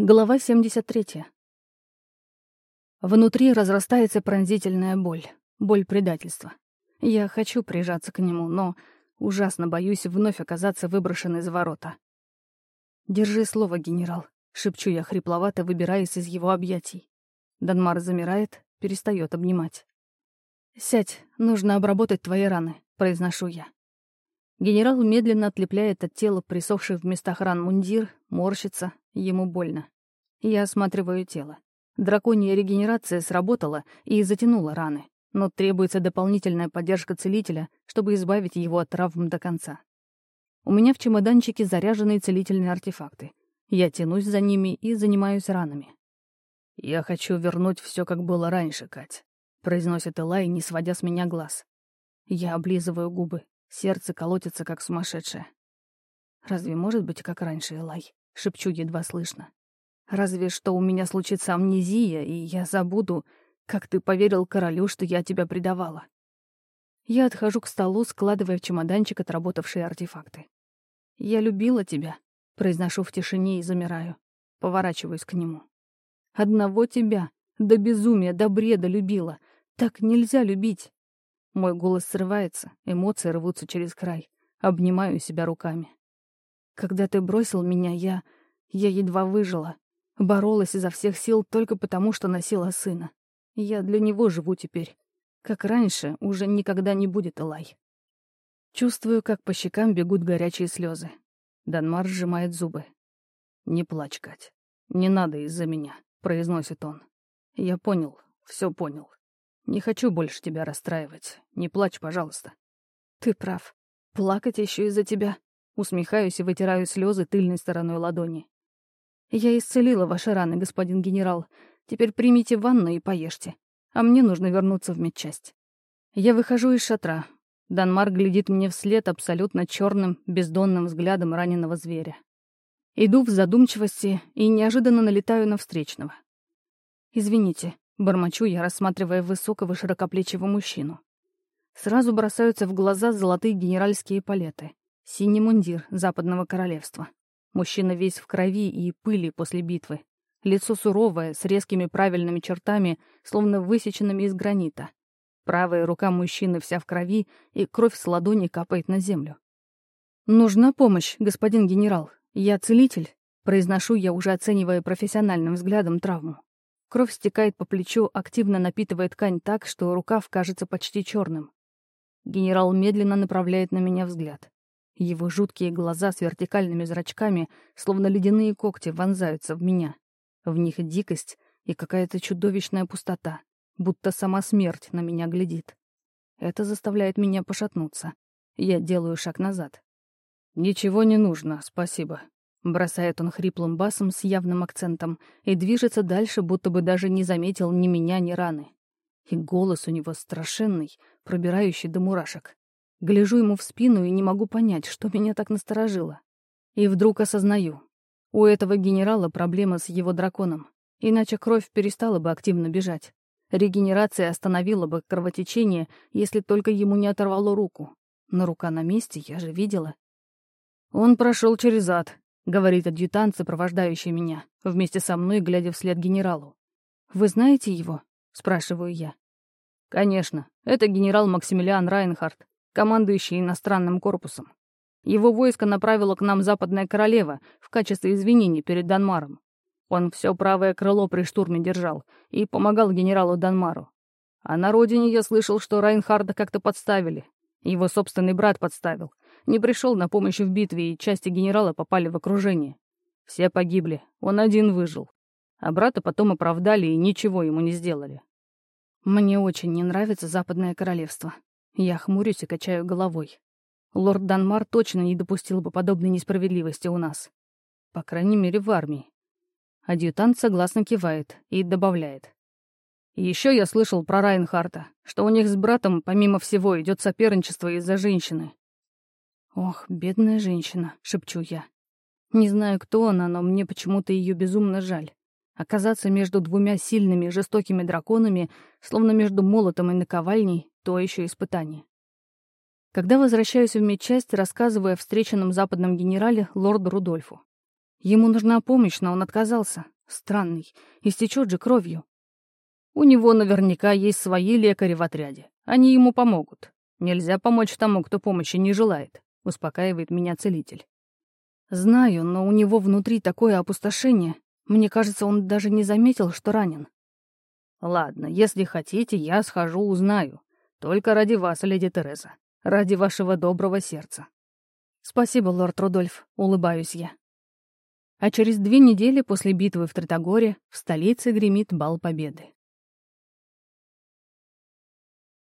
Глава 73. Внутри разрастается пронзительная боль, боль предательства. Я хочу прижаться к нему, но ужасно боюсь вновь оказаться выброшенной из ворота. «Держи слово, генерал», — шепчу я хрипловато, выбираясь из его объятий. Данмар замирает, перестает обнимать. «Сядь, нужно обработать твои раны», — произношу я. Генерал медленно отлепляет от тела присохший в местах ран мундир, морщится, ему больно. Я осматриваю тело. Драконья регенерация сработала и затянула раны, но требуется дополнительная поддержка целителя, чтобы избавить его от травм до конца. У меня в чемоданчике заряженные целительные артефакты. Я тянусь за ними и занимаюсь ранами. «Я хочу вернуть все, как было раньше, Кать», — произносит Элай, не сводя с меня глаз. Я облизываю губы, сердце колотится, как сумасшедшее. «Разве может быть, как раньше, Элай?» — шепчу едва слышно. Разве что у меня случится амнезия, и я забуду, как ты поверил королю, что я тебя предавала. Я отхожу к столу, складывая в чемоданчик отработавшие артефакты. «Я любила тебя», — произношу в тишине и замираю. Поворачиваюсь к нему. «Одного тебя, до безумия, до бреда любила. Так нельзя любить». Мой голос срывается, эмоции рвутся через край. Обнимаю себя руками. «Когда ты бросил меня, я... я едва выжила. Боролась изо всех сил только потому, что носила сына. Я для него живу теперь. Как раньше, уже никогда не будет Элай. Чувствую, как по щекам бегут горячие слезы. Данмар сжимает зубы. «Не плачь, Кать. Не надо из-за меня», — произносит он. «Я понял, все понял. Не хочу больше тебя расстраивать. Не плачь, пожалуйста». «Ты прав. Плакать еще из-за тебя». Усмехаюсь и вытираю слезы тыльной стороной ладони. «Я исцелила ваши раны, господин генерал. Теперь примите ванну и поешьте. А мне нужно вернуться в медчасть». Я выхожу из шатра. Данмар глядит мне вслед абсолютно черным, бездонным взглядом раненого зверя. Иду в задумчивости и неожиданно налетаю на встречного. «Извините», — бормочу я, рассматривая высокого широкоплечего мужчину. Сразу бросаются в глаза золотые генеральские палеты, синий мундир западного королевства. Мужчина весь в крови и пыли после битвы. Лицо суровое, с резкими правильными чертами, словно высеченными из гранита. Правая рука мужчины вся в крови, и кровь с ладони капает на землю. «Нужна помощь, господин генерал. Я целитель», — произношу я, уже оценивая профессиональным взглядом травму. Кровь стекает по плечу, активно напитывая ткань так, что рукав кажется почти черным. Генерал медленно направляет на меня взгляд. Его жуткие глаза с вертикальными зрачками, словно ледяные когти, вонзаются в меня. В них дикость и какая-то чудовищная пустота, будто сама смерть на меня глядит. Это заставляет меня пошатнуться. Я делаю шаг назад. «Ничего не нужно, спасибо», — бросает он хриплым басом с явным акцентом и движется дальше, будто бы даже не заметил ни меня, ни раны. И голос у него страшенный, пробирающий до мурашек. Гляжу ему в спину и не могу понять, что меня так насторожило. И вдруг осознаю. У этого генерала проблема с его драконом. Иначе кровь перестала бы активно бежать. Регенерация остановила бы кровотечение, если только ему не оторвало руку. Но рука на месте, я же видела. «Он прошел через ад», — говорит адъютант, сопровождающий меня, вместе со мной, глядя вслед генералу. «Вы знаете его?» — спрашиваю я. «Конечно. Это генерал Максимилиан Райнхард командующий иностранным корпусом. Его войско направило к нам Западная Королева в качестве извинений перед Данмаром. Он все правое крыло при штурме держал и помогал генералу Данмару. А на родине я слышал, что Райнхарда как-то подставили. Его собственный брат подставил. Не пришел на помощь в битве, и части генерала попали в окружение. Все погибли, он один выжил. А брата потом оправдали и ничего ему не сделали. Мне очень не нравится Западное Королевство. Я хмурюсь и качаю головой. Лорд Данмар точно не допустил бы подобной несправедливости у нас. По крайней мере, в армии. Адъютант согласно кивает и добавляет. Еще я слышал про Райнхарта, что у них с братом, помимо всего, идет соперничество из-за женщины. «Ох, бедная женщина», — шепчу я. Не знаю, кто она, но мне почему-то ее безумно жаль. Оказаться между двумя сильными жестокими драконами, словно между молотом и наковальней, то еще испытание. Когда возвращаюсь в медчасть, рассказываю о встреченном западном генерале лорду Рудольфу. Ему нужна помощь, но он отказался. Странный. Истечет же кровью. У него наверняка есть свои лекари в отряде. Они ему помогут. Нельзя помочь тому, кто помощи не желает, успокаивает меня целитель. Знаю, но у него внутри такое опустошение. Мне кажется, он даже не заметил, что ранен. Ладно, если хотите, я схожу, узнаю. Только ради вас, леди Тереза. Ради вашего доброго сердца. Спасибо, лорд Рудольф, улыбаюсь я. А через две недели после битвы в Тритогоре в столице гремит бал победы.